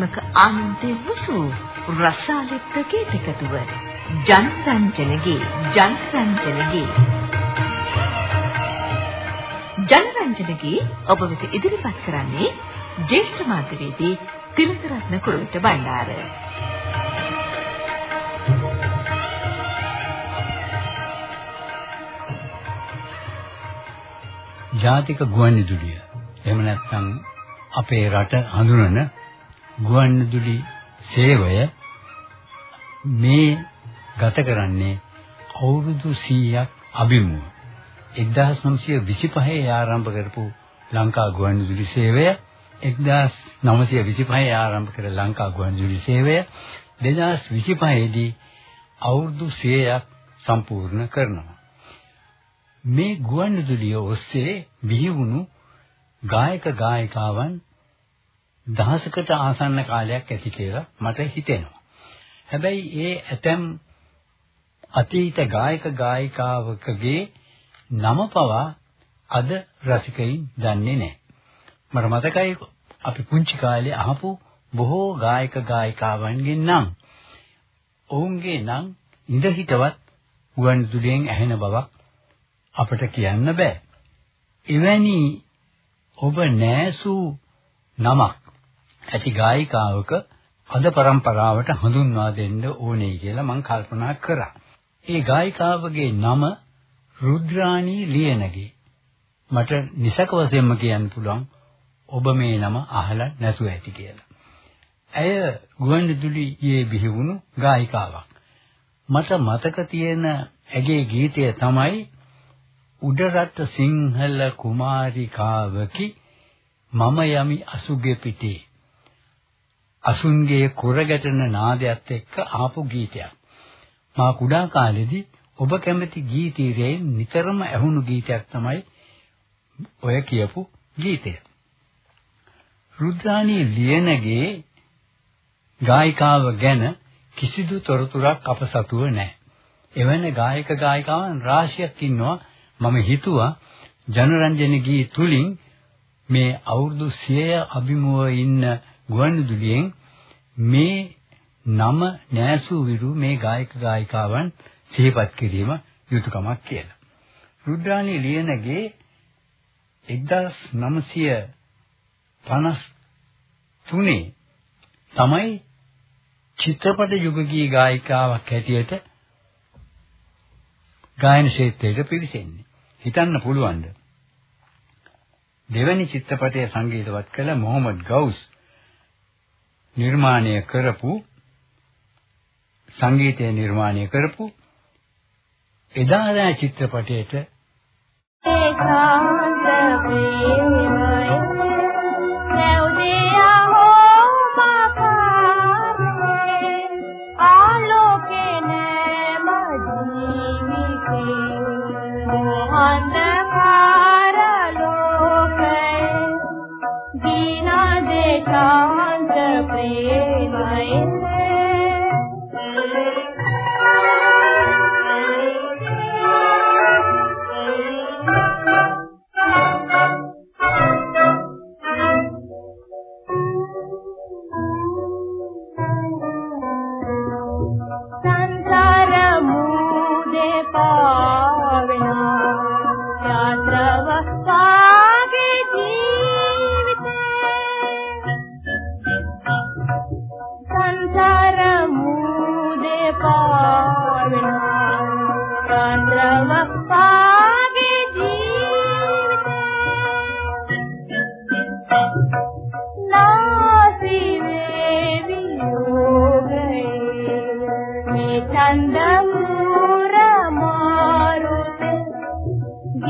සෞන්දර්යාත්මක ආනන්දේ මුසු රසාලිත් ගීතකතුව ජනරංජනගේ ජනරංජනගේ. ජනරංජනගේ ඔබ වෙත ඉදිරිපත් කරන්නේ ජේෂ්ඨ මාධ්‍යවේදී තිලකරත්න කුරුවිට බණ්ඩාර. ජාතික ගුවන්විදුලිය එහෙම නැත්නම් අපේ රට හඳුනන ගුවන්විදුලි සේවය මේ ගත කරන්නේ අවුරුදු 100ක් අභිමුව 1925 ආරම්භ කරපු ලංකා ගුවන්විදුලි සේවය 1925 ආරම්භ කළ ලංකා ගුවන්විදුලි සේවය 2025 දී අවුරුදු 100ක් සම්පූර්ණ කරනවා. මේ ගුවන්විදුලිය ඔස්සේ බිහි වුණු ගායක ගායිකාවන් දහසකට ආසන්න කාලයක් ඇති කියලා මට හිතෙනවා. හැබැයි ඒ ඇතම් අතීත ගායක ගායිකාවකගේ නම පවා අද රසිකයින් දන්නේ නැහැ. මට මතකයි අපි පුංචි කාලේ අහපු බොහෝ ගායක ගායිකාවන්ගේ නම් ඔවුන්ගේ නම් ඉඳ හිටවත් ගුවන්විදුලියෙන් ඇහෙන බවක් අපට කියන්න බෑ. එවැනි ඔබ නෑසූ නමක් ඇති ගායිකාවක අද પરම්පරාවට හඳුන්වා දෙන්න ඕනේ කියලා මම කල්පනා කරා. ඒ ගායිකාවගේ නම රුද්‍රාණී ලියනගේ. මට නිසක වශයෙන්ම කියන්න පුළුවන් ඔබ මේ නම අහලා නැතුව ඇති කියලා. ඇය ගුවන්විදුලියේ බිහි වුණු ගායිකාවක්. මට මතක තියෙන ඇගේ ගීතය තමයි උඩරට සිංහල කුමාරිකාවකි මම යමි අසුගේ පිටේ අසුන්ගේ කුරගැටෙන නාදයත් එක්ක ආපු ගීතයක්. මා කුඩා කාලෙදී ඔබ කැමති ගීතීරේ නිතරම ඇහුණු ගීතයක් තමයි ඔය කියපු ගීතය. රුද්‍රාණී ලියනගේ ගායිකාව ගැන කිසිදු තොරතුරක් අප සතුව නැහැ. එවැනි ගායක ගායිකාවන් රාශියක් ඉන්නවා. මම හිතුවා ජනරන්ජන ගී තුලින් මේ අවුරුදු 100 අභිමුව ඉන්න ගුවන්විදුලියෙන් මේ නම නෑසු විරු මේ ගායක ගායිකාවන් සිහිපත් කිරීම යුතුයකමක් කියලා. රුද්‍රාණී ලියනගේ 1953 තමයි චිත්‍රපට යුගකී ගායිකාවක් හැටියට ගායන ක්ෂේත්‍රයට පිවිසෙන්නේ. හිතන්න පුළුවන්ද? දෙවැනි චිත්‍රපටයේ සංගීතවත් කළ මොහමඩ් ගවුස් නිර්මාණය කරපු සංගීතය නිර්මාණය කරපු එදා රෑ චිත්‍රපටයේට ඒකාන්ත ප්‍රේමය me.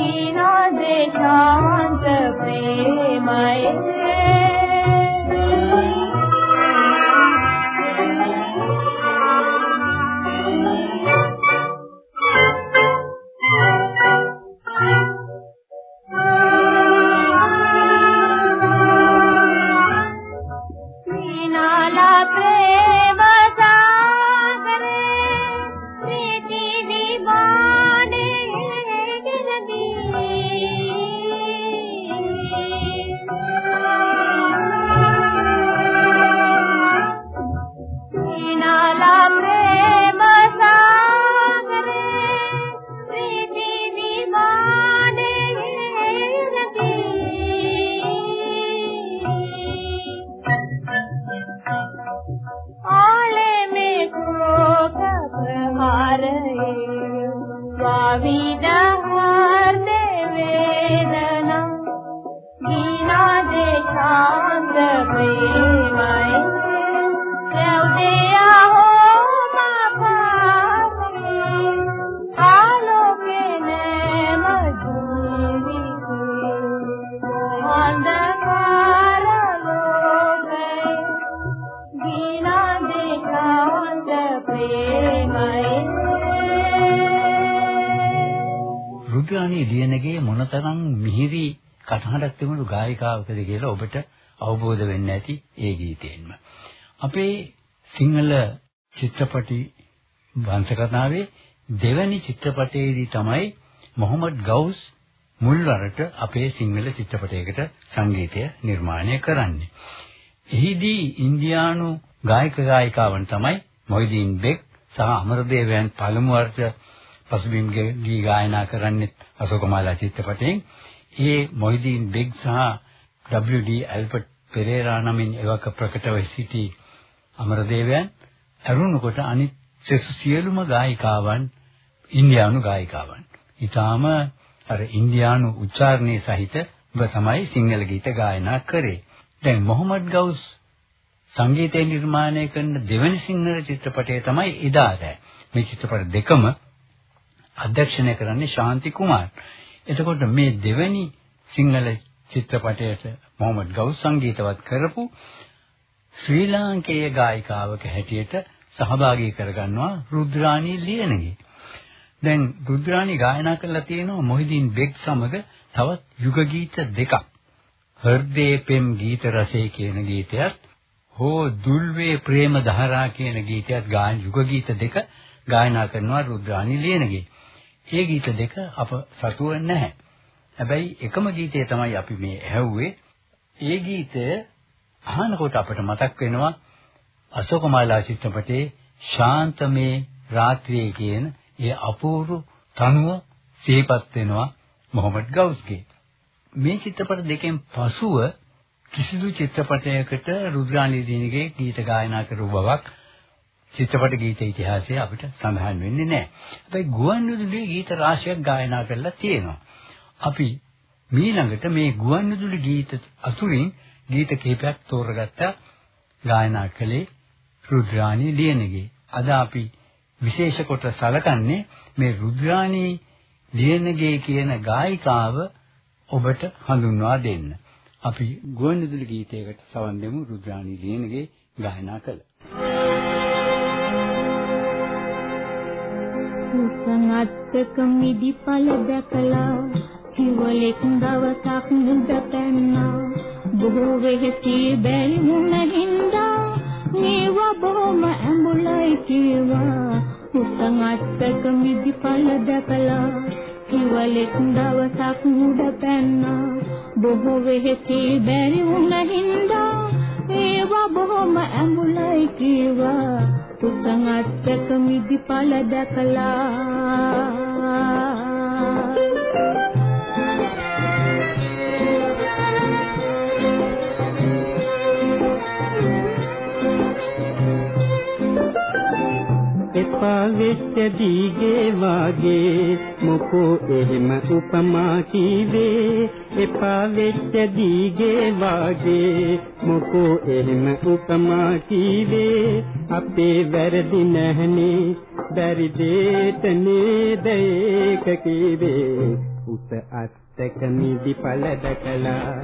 ीणा देशान्त රුද්‍රාණී දියනගේ මොනතරම් මිහිරි කටහඬක් තිබුණු ගායිකාවකද කියලා ඔබට අවබෝධ වෙන්න ඇති ඒ ගීතයෙන්ම. අපේ සිංහල චිත්‍රපටි වංශකතාවේ දෙවැනි චිත්‍රපටයේදී තමයි මොහමඩ් ගවුස් මුල්වරට අපේ සිංහල චිත්‍රපටයකට සංගීතය නිර්මාණය කරන්නේ. එහිදී ඉන්දියානු ගායක ගායිකාවන් තමයි මොයිදීන් බෙක් සහ අමරදේවයන් පළමු වරට පසුබිම් ගී ගායනා කරන්නේ අශෝකමාලා චිත්‍රපටයෙන්. ඒ මොයිදීන් බෙක් සහ WD ඇල්බර්ට් පෙරේරා නමින් එවක ප්‍රකටව සිටි අමරදේවයන් අරුණකොට අනිත් සියලුම ගායිකාවන් ඉන්දියානු ගායිකාවන්. ඊටාම අර ඉන්දියානු උච්චාරණයේ සහිත ඔබ තමයි සිංහල ගීත ගායනා කරේ. දැන් මොහමඩ් ගවුස් සංගීතය නිර්මාණය කරන දෙවැනි සිංහල චිත්‍රපටය තමයි ඉදාරය. මේ චිත්‍රපට දෙකම අධ්‍යක්ෂණය කරන්නේ ශාන්ති කුමාර්. එතකොට මේ දෙවැනි සිංහල චිත්‍රපටයට මොහමඩ් ගවුස් සංගීතවත් කරපු ශ්‍රී ලාංකේය ගායිකාවක හැටියට සහභාගී කරගන්නවා රුද්‍රාණී ලියනගේ. දැන් රුද්‍රාණී ගායනා කරලා තියෙනවා මොහිදින් බෙක් සමග තවත් යුග ගීත දෙකක්. හෘදේ පෙම් ගීත රසයේ කියන ගීතයත් හෝ දුල්වේ ප්‍රේම දහරා කියන ගීතයත් ගායන යුග ගීත දෙක ගායනා කරනවා රුද්‍රාණී ලියනගේ. මේ ගීත දෙක අප සතුව නැහැ. හැබැයි එකම ගීතය තමයි අපි මේ ඇහුවේ. ඒ ගීතය අහනකොට අපට මතක් වෙනවා අශෝකමාලා චිත්‍රපටයේ ශාන්තමේ රාත්‍රියේ කියන ඒ අපූර්ව තනුව සිහිපත් වෙනවා මොහමඩ් ගවුස්ගේ. මේ චිත්‍රපට දෙකෙන් පසුව කිසිදු චිත්‍රපටයකට රුද්‍රාණී දිනගේ ගීත ගායනා කරු බවක් චිත්‍රපට ගීත ඉතිහාසයේ අපිට සඳහන් වෙන්නේ නැහැ. හැබැයි ගුවන්විදුලියේ ගීත රාශියක් ගායනා කරලා තියෙනවා. අපි මීළඟට මේ ගුවන්විදුලි ගීත අතුරින් ගීත කිහිපයක් තෝරගත්තා ගායනා කළේ රුද්‍රාණී ලියනගේ. අද අපි විශේෂ කොට සලකන්නේ මේ රුද්‍රාණී ලියනගේ කියන ගායිකාව ඔබට හඳුන්වා දෙන්න. අපි ගුවන්විදුලි ගීතයකට සවන් දෙමු රුද්‍රාණී ලියනගේ ගායනා කළ. සංගතක මිදි පළ දැකලා කිවලෙක් දවසක් මුද පැන්නා. බොහෝ වෙහෙසි බැරි මුණ හින්දා මේවා බොහොම ඇඹුලයි කීවා. උසන් අත්තක මිදි පළ දැකලා කිවලෙක් දවසක් මුඩ පැන්නා. බොහෝ වෙහෙසි බැරි වුණ හින්දා ඒවා බොහොම ඇඹුලයි කීවා. උසන් අත්තක මිදි පළ දැකලා. එපා වෙච්ච දීගේ වාගේ. මොකෝ එහෙම උපමා කීවේ? එපා වෙච්ච දීගේ වාගේ. මොකෝ එහෙම උපමා කීවේ? අපේ වැරදි නැහනේ. බැරි දෙයට නේද ඒක කීවේ? උත අත්තක මිදි පළ දැකලා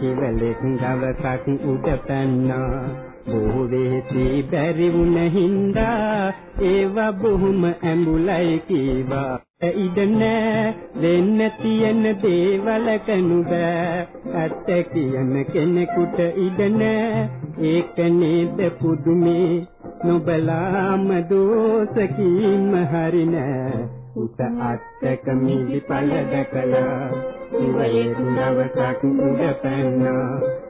කිවලෙක් දවසක් උඩ පැන්නා. බොහෝ වෙහෙසි බැරි වුණ හින්දා ඒවා බොහොම ඇඹුලයි කීවා. ඉඩ නෑ? දෙන්න තියෙන දේවල් කනු බෑ ඇත්ත කියන කෙනෙකුට ඉඩ නෑ. ඒක නේද පුදුමේ? නොබලාම දෝසකීම හරි නෑ. උත අත්තක මිලි පළ දැකලා ඉවයේ දවසක් උඩ පැන්නා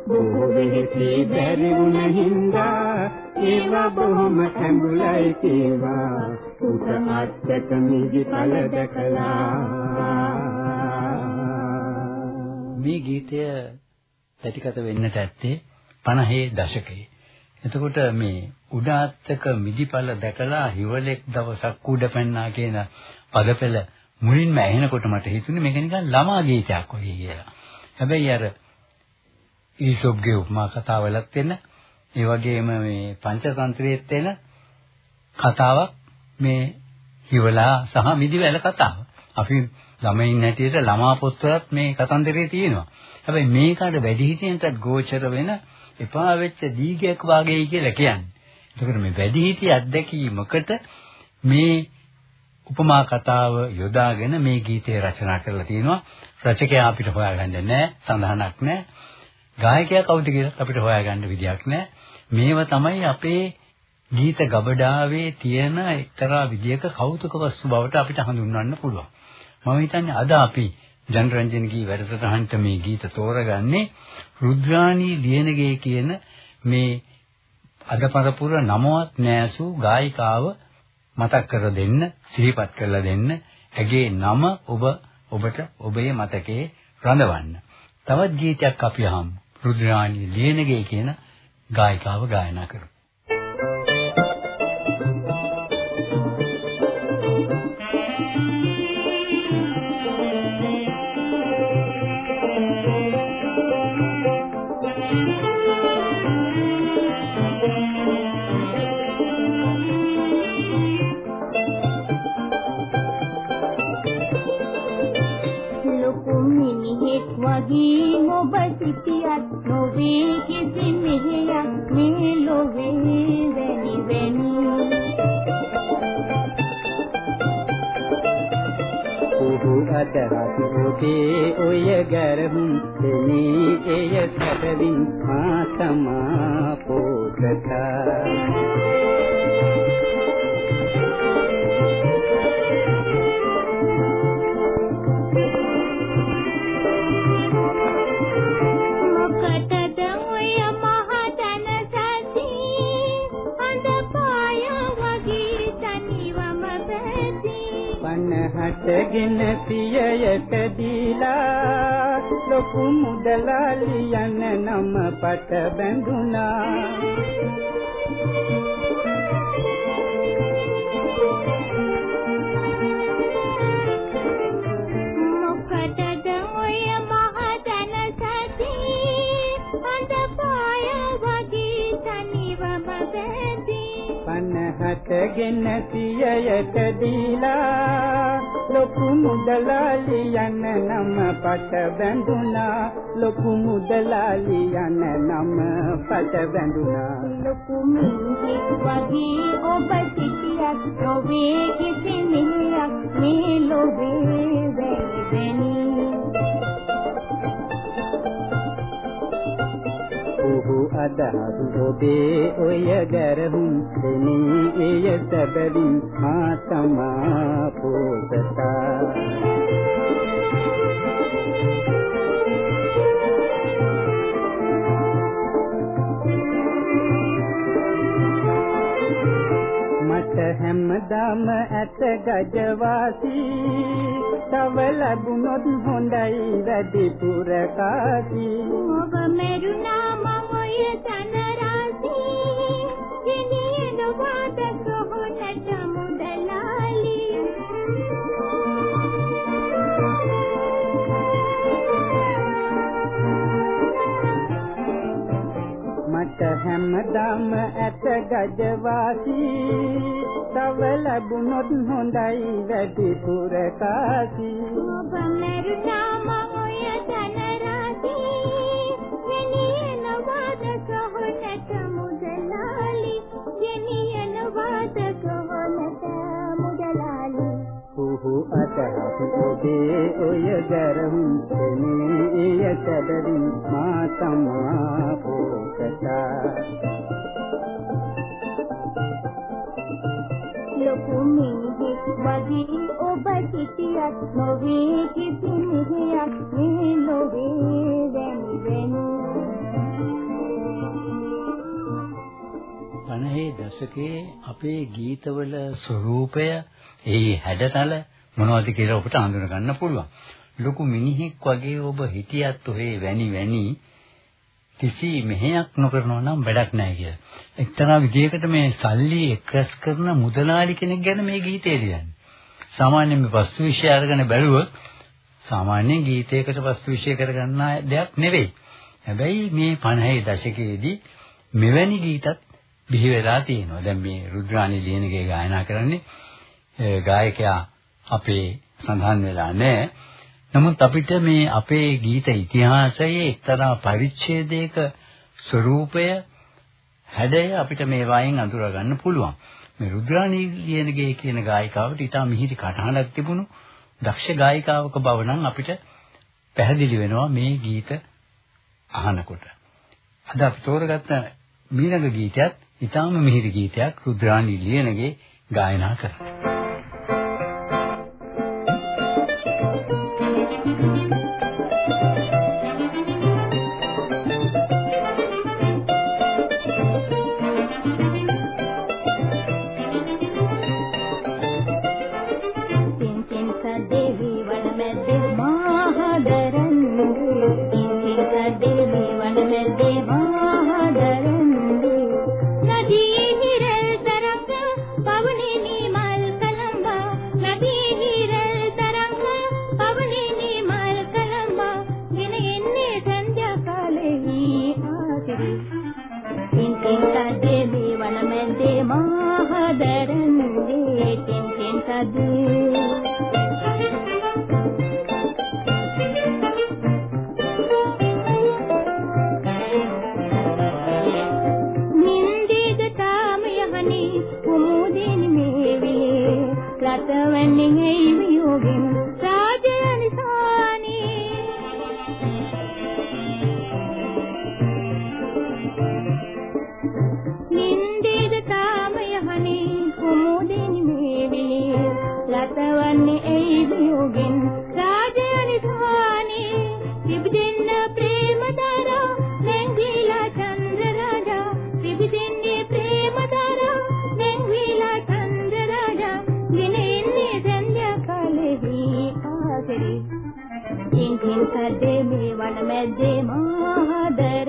බොහෝ වෙහෙසි බැරි වුණ හින්දා ඒවා බොහොම ඇඹුලයි කේවා. උත අත්තක මිලි පළ දැකලා. මේ ගීතය පැටිකත වෙන්නට ඇත්තේ 50 දශකයේ. එතකොට මේ උඩාත්තක මිදිපල දැකලා හිවලෙක් දවසක් උඩ පැන්නා කියන පදපෙළ මුලින්ම ඇහෙනකොට මට හිතුනේ මේක නිකන් ළමා ගීතයක් වගේ කියලා. හැබැයි අර ඊසොප්ගේ උපමා කතාවලත් වෙන ඒ වගේම මේ පංචතන්ත්‍රයේත් වෙන කතාවක් මේ හිවලා සහ මිදිවැල කතාව. අපි ළමයින් හැටියට ළමා පොත්වලත් මේ කතන්දරේ තියෙනවා. හැබැයි මේකට වැඩිහිටියන්ටත් ගෝචර වෙන එපා වෙච්ච දීගයක් වාගේයි කියලා කියන්නේ. එතකොට මේ වැඩිහිටි අත්දැකීමකට මේ උපමා කතාව යොදාගෙන මේ ගීතය රචනා කරලා තිනවා. රචකයා අපිට හොයාගන්න නැහැ, සඳහනක් නැහැ. ගායකයා කවුද කියලා අපිට හොයාගන්න විදියක් නැහැ. මේවා තමයි අපේ ගීත ගබඩාවේ තියෙන එක්තරා විදියක කෞතුක වස්තු බවට අපිට හඳුන්වන්න පුළුවන්. මම හිතන්නේ අද අපි ජනරන්ජන්ගේ වැඩසටහනට මේ ගීත තෝරගන්නේ රුද්‍රාණී ලියනගේ කියන මේ අද පරපුර නමවත් නෑසු ගායිකාව මතක් කර දෙන්න සිහිපත් කරලා දෙන්න ඇගේ නම ඔබ ඔබට ඔබේ මතකයේ රඳවන්න. තවත් ගීතයක් අපි අහමු. රුද්‍රාණී ලියනගේ කියන ගායිකාව ගායනා කරමු. අදහස් ඔබේ ඔය ගැරහුම් දෙනී එය සැබවින් මා තමා පොතතා හටගෙන පියයට දීලා ලොකු මුදලාලි යන නම පට බැඳුනා මොකටද ඔය මහදන සති? අඳ පාය වගේ තනිවම බැඳී පනහටගෙන පියයට දීලා ලොකු මුදලාලි යන නම පට බැඳුනා ලොකු මුදලාලි යන නම පට බැඳුනා ලොකු මිනිහෙක් වගේ ඔබ සිටියක් නොවේ කිසි මිනිහක් මේ ලොවේ වෙන්නේ අදහස් ඔබේ ඔය ගැරහුම් දෙනී එය සැබවින් මා තමා පොතතා මට හැමදාම ඇත ගජවාසී තව ලැබුණොත් හොඳයි වැඩිපුර කාසී. ඔබ මෙරුණා හැමදාම ඇත ගජවාසී. තව ලැබුණොත් හොඳයි වැඩිපුර කාසී. ඔබ මෙරුණා ඔබේ ඔය දෙනේ එය සැබවින් මා තමා පොකතා ලොකු මිනිහෙක් වගේ ඔබ සිටියත් නොවේ කිසි මිනිහක් මේ ලොවේ වැනි වෙනු 50 දශකයේ අපේ ගීතවල ස්වරූපය ඒ හැඩතල මොනවද කියලා ඔබට හඳුන ගන්න පුළුවන්. ලොකු මිනිහෙක් වගේ ඔබ හිටියත් ඔහේ වැනි වැනි කිසි මෙහෙයක් නොකරනවා නම් වැඩක් නැහැ කියලා. එක්තරා විදියකට මේ සල්ලි එක්රැස් කරන මුදලාලි කෙනෙක් ගැන මේ ගීතය ලියන්නේ. සාමාන්‍යයෙන් මේ වස්තු විශ්ය අරගෙන බැලුවොත් සාමාන්‍ය ගීතයකට වස්තු විශ්ය කරගන්න දෙයක් නෙවෙයි. හැබැයි මේ 50 දශකයේදී මෙවැනි ගීතත් බිහි වෙලා තියෙනවා. දැන් මේ රුද්‍රාණි ලියනගේ ගායනා කරන්නේ ගායකයා අපේ සඳහන් වෙලා නැහැ. නමුත් අපිට මේ අපේ ගීත ඉතිහාසයේ එක්තරා පරිච්ඡේදයක ස්වરૂපය හැඩය අපිට මේ වයින් අඳුර ගන්න පුළුවන්. මේ රුද්‍රාණී ලියනගේ කියන ගායිකාවට ඊටා මිහිරි කටහඬක් තිබුණු දක්ෂ ගායිකාවක බව නම් අපිට පැහැදිලි වෙනවා මේ ගීත අහනකොට. අද අපි තෝරගත්ත මීළඟ ගීතයත් ඊටාම මිහිරි ගීතයක් රුද්‍රාණී ලියනගේ ගායනා කරනවා. பார்த்தவன் நீங்கள் ಮಾದರ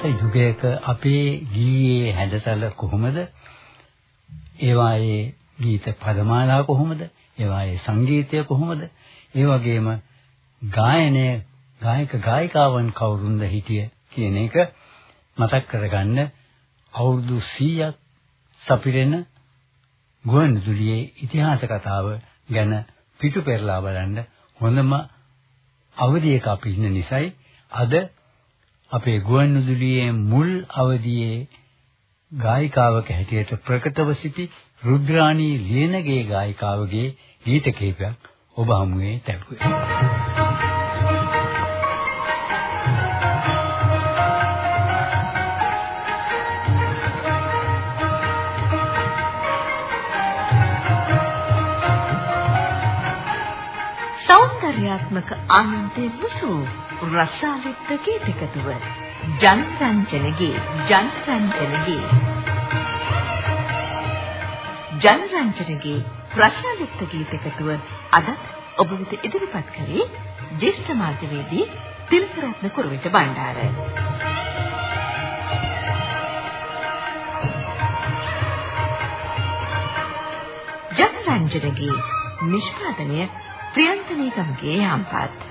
ඈත යුගයක අපේ ගීයේ හැඩතල කොහොමද? ඒවායේ ගීත පදමාලා කොහොමද? ඒවායේ සංගීතය කොහොමද? ඒ වගේම ගායනය ගායක ගායිකාවන් කවුරුන්ද හිටිය කියන එක මතක් කරගන්න අවුරුදු 100ක් සපිරෙන ගුවන්විදුලියේ ඉතිහාස කතාව ගැන පිටු පෙරලා බලන්න හොඳම අවධියක අපි ඉන්න නිසායි අද අපේ ගුවන්විදුලියේ මුල් අවධියේ ගායිකාවක හැටියට ප්‍රකටව සිටි රුද්‍රාණී ලියනගේ ගායිකාවගේ ගීත කීපයක් ඔබ හමුවේ තැබුවේ. සෞන්දර්යාත්මක ආනන්දයේ මුසු රසාලිත් ගීතකතුව ජනරංජනගේ ජනරංජනගේ ජනරංජනගේ රසාලිත් ගීතකතුව අද ඔබ වෙත ඉදිරිපත් කරේ ජේෂ්ඨ මාධ්‍යවේදී තිලකරත්න කුරුවිට බණ්ඩාර. ජනරංජනගේ නිෂ්පාදනය ප්‍රියන්තනී ගමගේ යම්පත්.